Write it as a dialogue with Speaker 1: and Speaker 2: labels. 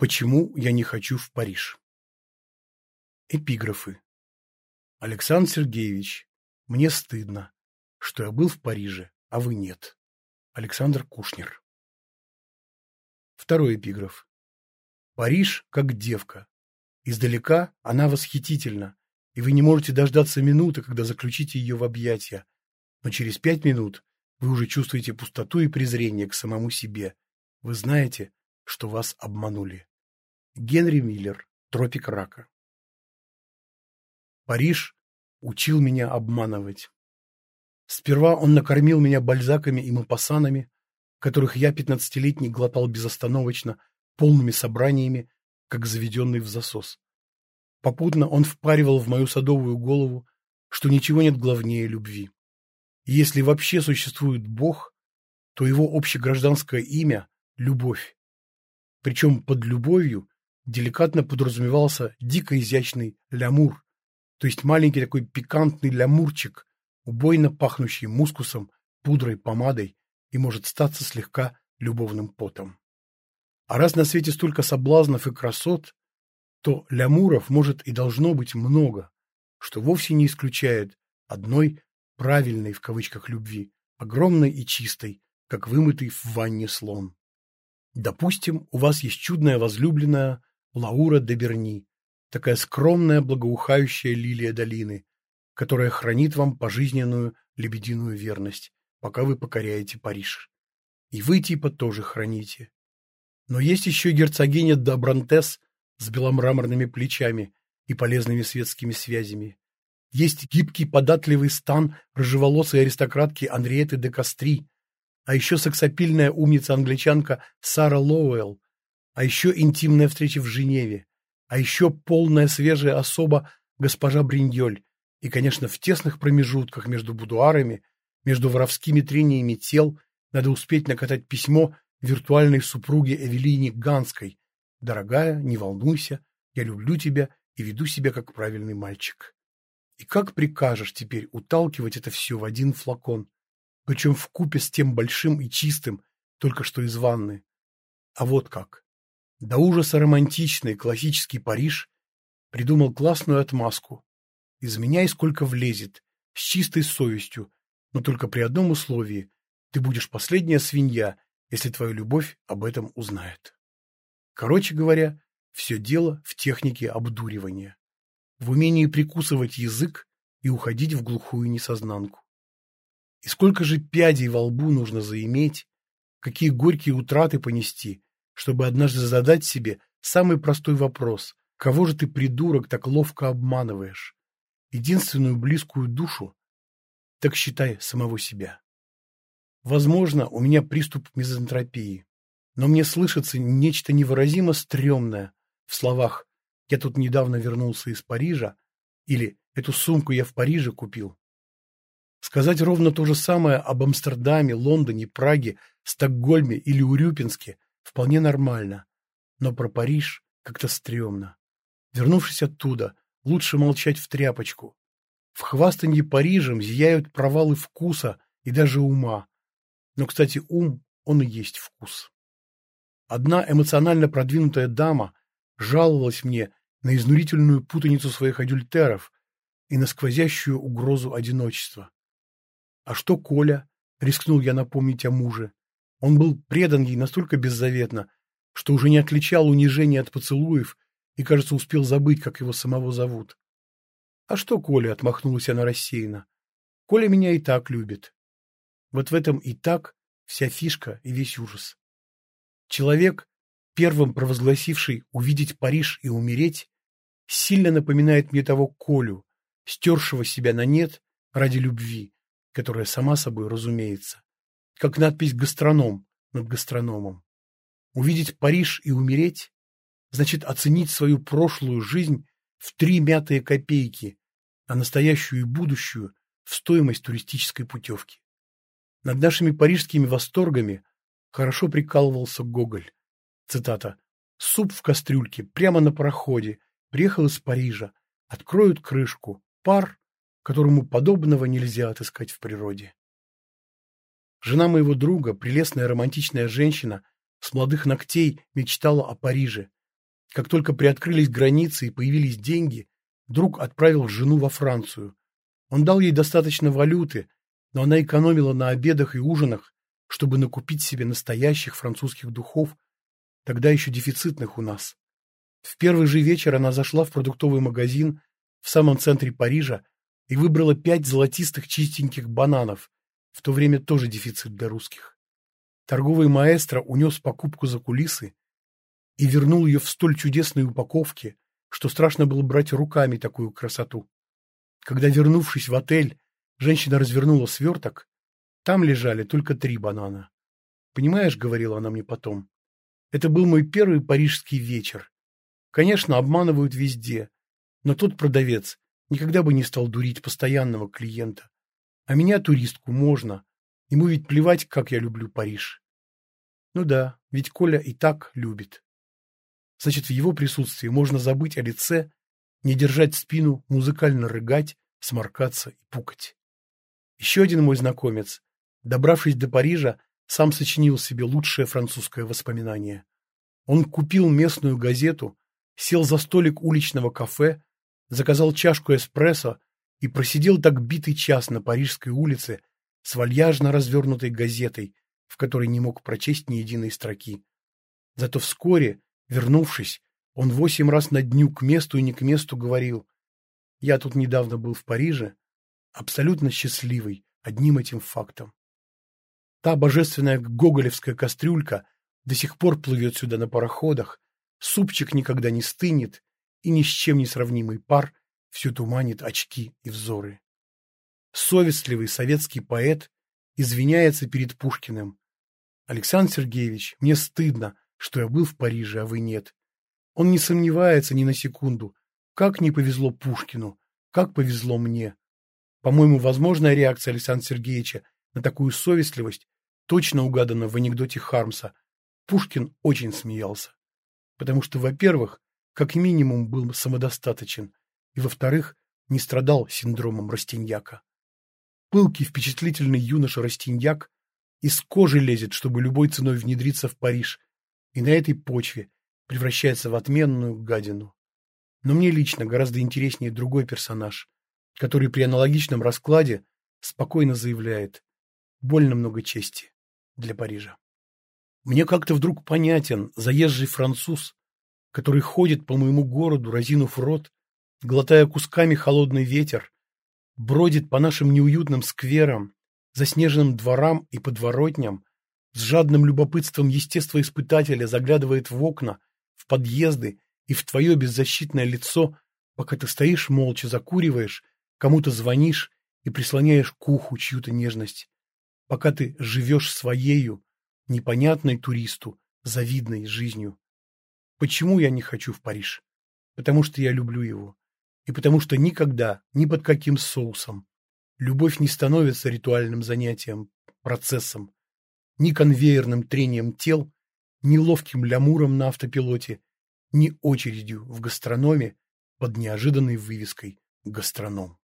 Speaker 1: Почему я не хочу в Париж? Эпиграфы. Александр Сергеевич, мне стыдно, что я был в Париже, а вы нет. Александр Кушнер. Второй эпиграф. Париж как девка. Издалека она восхитительна, и вы не можете дождаться минуты, когда заключите ее в объятия. Но через пять минут вы уже чувствуете пустоту и презрение к самому себе. Вы знаете, что вас обманули. Генри Миллер. Тропик рака. Париж учил меня обманывать. Сперва он накормил меня бальзаками и мапассанами, которых я пятнадцатилетний глотал безостановочно, полными собраниями, как заведенный в засос. Попутно он впаривал в мою садовую голову, что ничего нет главнее любви. И если вообще существует Бог, то его общегражданское имя – любовь. Причем под любовью деликатно подразумевался дико изящный лямур, то есть маленький такой пикантный лямурчик, убойно пахнущий мускусом, пудрой, помадой и может статься слегка любовным потом. А раз на свете столько соблазнов и красот, то лямуров может и должно быть много, что вовсе не исключает одной правильной в кавычках любви, огромной и чистой, как вымытый в ванне слон. Допустим, у вас есть чудная возлюбленная, Лаура де Берни, такая скромная, благоухающая лилия долины, которая хранит вам пожизненную лебединую верность, пока вы покоряете Париж. И вы типа тоже храните. Но есть еще герцогиня Добрантес с беломраморными плечами и полезными светскими связями. Есть гибкий податливый стан рыжеволосой аристократки Анриеты де Кастри, а еще сексапильная умница-англичанка Сара Лоуэлл, а еще интимная встреча в Женеве, а еще полная свежая особа госпожа Бриньоль, и, конечно, в тесных промежутках между будуарами, между воровскими трениями тел, надо успеть накатать письмо виртуальной супруге Эвелине Ганской. «Дорогая, не волнуйся, я люблю тебя и веду себя как правильный мальчик». И как прикажешь теперь уталкивать это все в один флакон, причем в купе с тем большим и чистым, только что из ванны? А вот как. До ужаса романтичный классический Париж придумал классную отмазку. Изменяй сколько влезет, с чистой совестью, но только при одном условии. Ты будешь последняя свинья, если твою любовь об этом узнает. Короче говоря, все дело в технике обдуривания, в умении прикусывать язык и уходить в глухую несознанку. И сколько же пядей во лбу нужно заиметь, какие горькие утраты понести, чтобы однажды задать себе самый простой вопрос «Кого же ты, придурок, так ловко обманываешь?» Единственную близкую душу? Так считай самого себя. Возможно, у меня приступ мизантропии, но мне слышится нечто невыразимо стрёмное в словах «Я тут недавно вернулся из Парижа» или «Эту сумку я в Париже купил». Сказать ровно то же самое об Амстердаме, Лондоне, Праге, Стокгольме или Урюпинске вполне нормально. Но про Париж как-то стрёмно. Вернувшись оттуда, лучше молчать в тряпочку. В хвастанье Парижем зияют провалы вкуса и даже ума. Но, кстати, ум, он и есть вкус. Одна эмоционально продвинутая дама жаловалась мне на изнурительную путаницу своих адюльтеров и на сквозящую угрозу одиночества. А что Коля? Рискнул я напомнить о муже. Он был предан ей настолько беззаветно, что уже не отличал унижения от поцелуев и, кажется, успел забыть, как его самого зовут. «А что Коля?» — отмахнулась она рассеянно. «Коля меня и так любит». Вот в этом и так вся фишка и весь ужас. Человек, первым провозгласивший увидеть Париж и умереть, сильно напоминает мне того Колю, стершего себя на нет ради любви, которая сама собой разумеется как надпись «Гастроном» над гастрономом. Увидеть Париж и умереть значит оценить свою прошлую жизнь в три мятые копейки, а настоящую и будущую в стоимость туристической путевки. Над нашими парижскими восторгами хорошо прикалывался Гоголь. Цитата. «Суп в кастрюльке, прямо на пароходе, приехал из Парижа, откроют крышку, пар, которому подобного нельзя отыскать в природе». Жена моего друга, прелестная романтичная женщина, с молодых ногтей мечтала о Париже, Как только приоткрылись границы и появились деньги, друг отправил жену во Францию. Он дал ей достаточно валюты, но она экономила на обедах и ужинах, чтобы накупить себе настоящих французских духов, тогда еще дефицитных у нас. В первый же вечер она зашла в продуктовый магазин в самом центре Парижа и выбрала пять золотистых чистеньких бананов, в то время тоже дефицит для русских. Торговый маэстро унес покупку за кулисы и вернул ее в столь чудесной упаковке, что страшно было брать руками такую красоту. Когда, вернувшись в отель, женщина развернула сверток, там лежали только три банана. «Понимаешь, — говорила она мне потом, — это был мой первый парижский вечер. Конечно, обманывают везде, но тот продавец никогда бы не стал дурить постоянного клиента. А меня, туристку, можно. Ему ведь плевать, как я люблю Париж. Ну да, ведь Коля и так любит. Значит, в его присутствии можно забыть о лице, не держать спину, музыкально рыгать, сморкаться и пукать. Еще один мой знакомец, добравшись до Парижа, сам сочинил себе лучшее французское воспоминание. Он купил местную газету, сел за столик уличного кафе, заказал чашку эспрессо и просидел так битый час на Парижской улице с вальяжно развернутой газетой, в которой не мог прочесть ни единой строки. Зато вскоре Вернувшись, он восемь раз на дню к месту и не к месту говорил. Я тут недавно был в Париже, абсолютно счастливый одним этим фактом. Та божественная гоголевская кастрюлька до сих пор плывет сюда на пароходах, супчик никогда не стынет, и ни с чем не сравнимый пар всю туманит очки и взоры. Совестливый советский поэт извиняется перед Пушкиным. Александр Сергеевич, мне стыдно, что я был в Париже, а вы нет. Он не сомневается ни на секунду. Как не повезло Пушкину, как повезло мне. По-моему, возможная реакция Александра Сергеевича на такую совестливость точно угадана в анекдоте Хармса. Пушкин очень смеялся. Потому что, во-первых, как минимум был самодостаточен, и, во-вторых, не страдал синдромом Растиньяка. Пылкий, впечатлительный юноша Растиньяк из кожи лезет, чтобы любой ценой внедриться в Париж, и на этой почве превращается в отменную гадину. Но мне лично гораздо интереснее другой персонаж, который при аналогичном раскладе спокойно заявляет «больно много чести для Парижа». Мне как-то вдруг понятен заезжий француз, который ходит по моему городу, разинув рот, глотая кусками холодный ветер, бродит по нашим неуютным скверам, заснеженным дворам и подворотням, с жадным любопытством естествоиспытателя заглядывает в окна, в подъезды и в твое беззащитное лицо, пока ты стоишь молча, закуриваешь, кому-то звонишь и прислоняешь к уху чью-то нежность, пока ты живешь своею, непонятной туристу, завидной жизнью. Почему я не хочу в Париж? Потому что я люблю его. И потому что никогда, ни под каким соусом, любовь не становится ритуальным занятием, процессом, ни конвейерным трением тел, ни ловким лямуром на автопилоте, ни очередью в гастрономе под неожиданной вывеской «Гастроном».